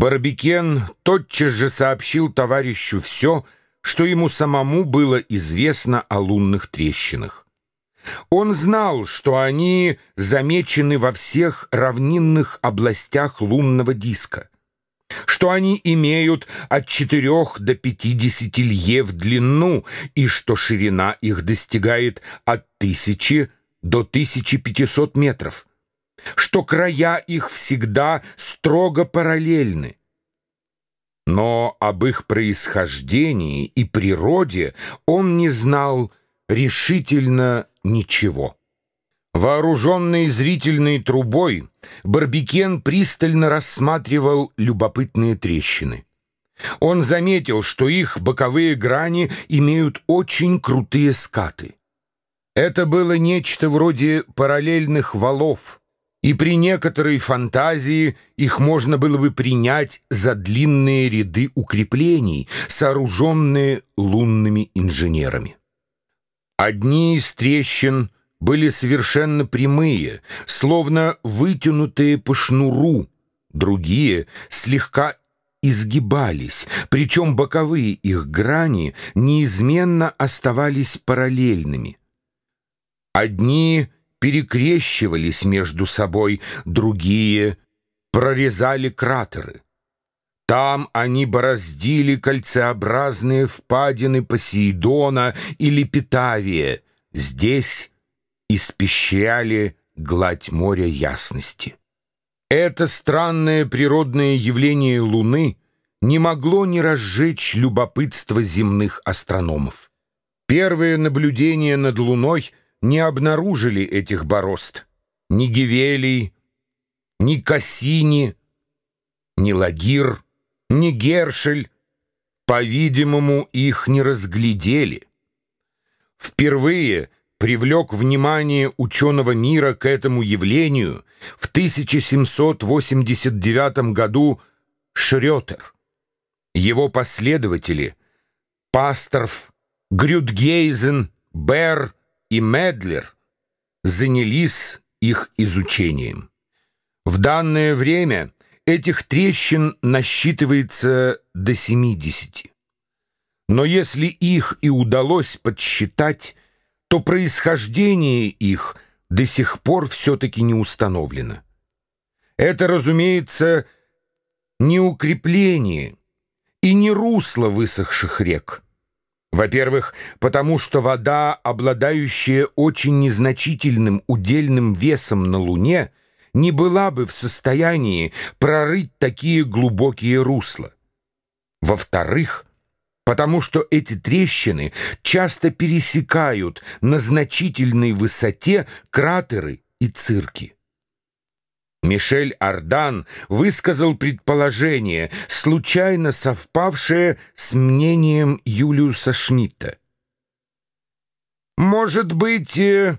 Барбикен тотчас же сообщил товарищу все, что ему самому было известно о лунных трещинах. Он знал, что они замечены во всех равнинных областях лунного диска, что они имеют от 4 до 50 лье в длину и что ширина их достигает от 1000 до 1500 метров, что края их всегда строго параллельны. Но об их происхождении и природе он не знал решительно ничего. Вооруженный зрительной трубой, Барбикен пристально рассматривал любопытные трещины. Он заметил, что их боковые грани имеют очень крутые скаты. Это было нечто вроде параллельных валов, и при некоторой фантазии их можно было бы принять за длинные ряды укреплений, сооруженные лунными инженерами. Одни из трещин были совершенно прямые, словно вытянутые по шнуру, другие слегка изгибались, причем боковые их грани неизменно оставались параллельными. Одни перекрещивались между собой, другие прорезали кратеры. Там они бороздили кольцеобразные впадины Посейдона или Питавия, здесь испещряли гладь моря ясности. Это странное природное явление Луны не могло не разжечь любопытство земных астрономов. Первые наблюдения над Луной не обнаружили этих борозд. Ни Гевелий, ни Кассини, ни Лагир — ни Гершель, по-видимому, их не разглядели. Впервые привлек внимание ученого мира к этому явлению в 1789 году Шрётер. Его последователи Пасторф, Грюдгейзен, Берр и Медлер занялись их изучением. В данное время Этих трещин насчитывается до 70. Но если их и удалось подсчитать, то происхождение их до сих пор все-таки не установлено. Это, разумеется, не укрепление и не русло высохших рек. Во-первых, потому что вода, обладающая очень незначительным удельным весом на Луне, не была бы в состоянии прорыть такие глубокие русла. Во-вторых, потому что эти трещины часто пересекают на значительной высоте кратеры и цирки. Мишель Ардан высказал предположение, случайно совпавшее с мнением Юлиуса Шмидта. «Может быть...» э,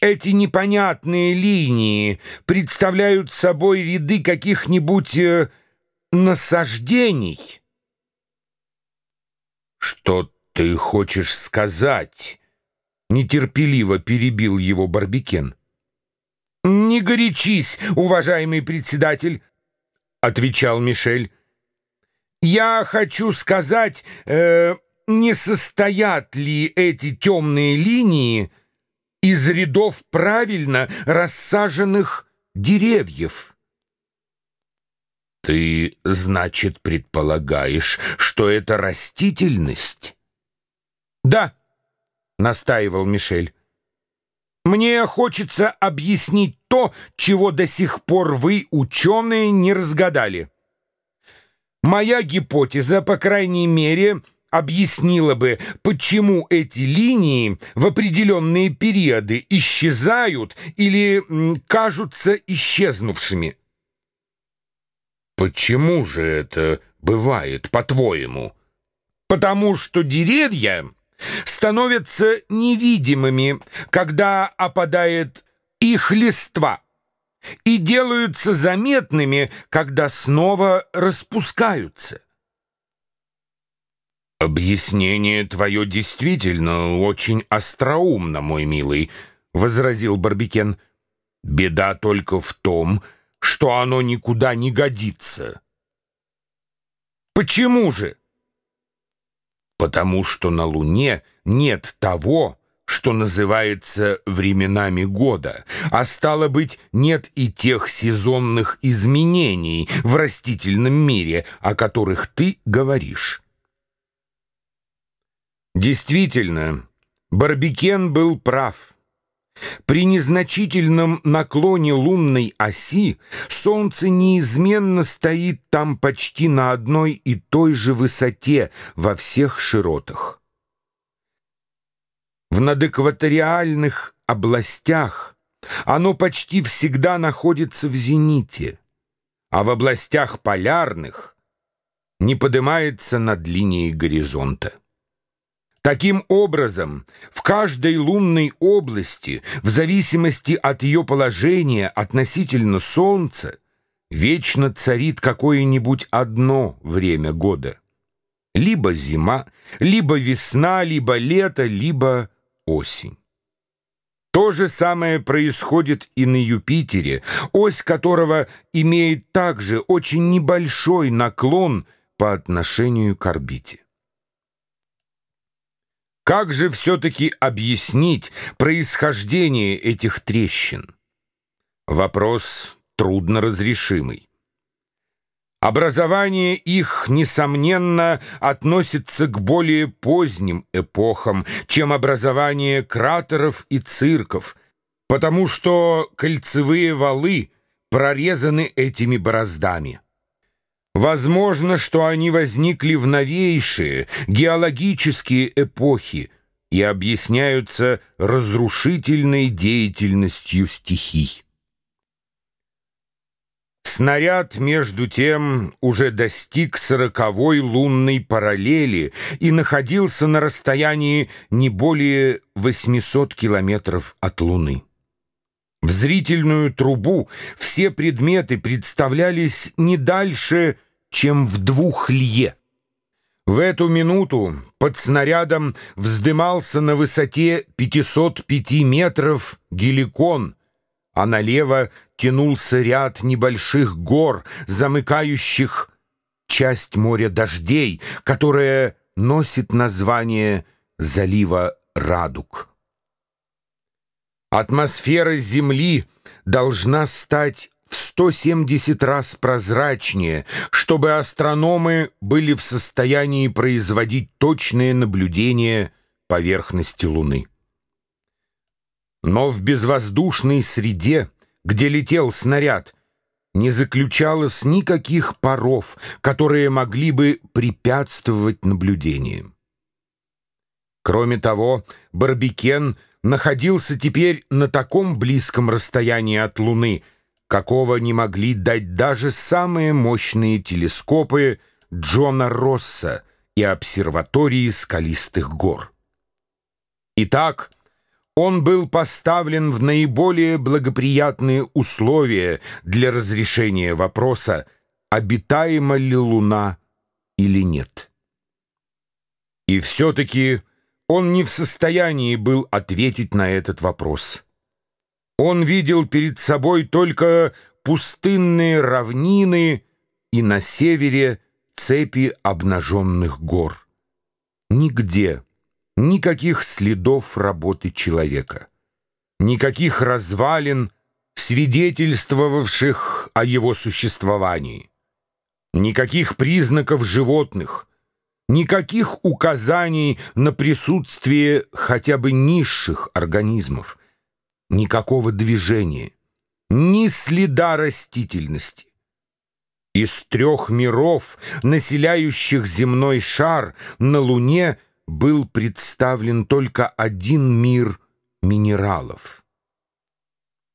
эти непонятные линии представляют собой ряды каких-нибудь э, насаждений. «Что ты хочешь сказать?» — нетерпеливо перебил его Барбикен. «Не горячись, уважаемый председатель», — отвечал Мишель. «Я хочу сказать, э, не состоят ли эти темные линии из рядов правильно рассаженных деревьев. Ты, значит, предполагаешь, что это растительность? Да, настаивал Мишель. Мне хочется объяснить то, чего до сих пор вы, ученые, не разгадали. Моя гипотеза, по крайней мере, — объяснила бы, почему эти линии в определенные периоды исчезают или кажутся исчезнувшими. Почему же это бывает, по-твоему? Потому что деревья становятся невидимыми, когда опадает их листва, и делаются заметными, когда снова распускаются. «Объяснение твое действительно очень остроумно, мой милый», — возразил Барбикен. «Беда только в том, что оно никуда не годится. Почему же? Потому что на Луне нет того, что называется временами года, а стало быть, нет и тех сезонных изменений в растительном мире, о которых ты говоришь. Действительно, Барбикен был прав. При незначительном наклоне лунной оси Солнце неизменно стоит там почти на одной и той же высоте во всех широтах. В надэкваториальных областях оно почти всегда находится в зените, а в областях полярных не поднимается над линией горизонта. Таким образом, в каждой лунной области, в зависимости от ее положения относительно Солнца, вечно царит какое-нибудь одно время года. Либо зима, либо весна, либо лето, либо осень. То же самое происходит и на Юпитере, ось которого имеет также очень небольшой наклон по отношению к орбите. Как же все-таки объяснить происхождение этих трещин? Вопрос трудно разрешимый. Образование их, несомненно, относится к более поздним эпохам, чем образование кратеров и цирков, потому что кольцевые валы прорезаны этими бороздами. Возможно, что они возникли в новейшие геологические эпохи и объясняются разрушительной деятельностью стихий. Снаряд, между тем, уже достиг сороковой лунной параллели и находился на расстоянии не более 800 километров от Луны. В зрительную трубу все предметы представлялись не дальше, чем в двух лье. В эту минуту под снарядом вздымался на высоте 505 метров геликон, а налево тянулся ряд небольших гор, замыкающих часть моря дождей, которая носит название залива Радуг. Атмосфера Земли должна стать в 170 раз прозрачнее, чтобы астрономы были в состоянии производить точные наблюдения поверхности Луны. Но в безвоздушной среде, где летел снаряд, не заключалось никаких паров, которые могли бы препятствовать наблюдениям. Кроме того, Барбикен — находился теперь на таком близком расстоянии от Луны, какого не могли дать даже самые мощные телескопы Джона Росса и обсерватории скалистых гор. Итак, он был поставлен в наиболее благоприятные условия для разрешения вопроса, обитаема ли Луна или нет. И все-таки он не в состоянии был ответить на этот вопрос. Он видел перед собой только пустынные равнины и на севере цепи обнаженных гор. Нигде никаких следов работы человека, никаких развалин, свидетельствовавших о его существовании, никаких признаков животных — Никаких указаний на присутствие хотя бы низших организмов. Никакого движения. Ни следа растительности. Из трех миров, населяющих земной шар, на Луне был представлен только один мир минералов.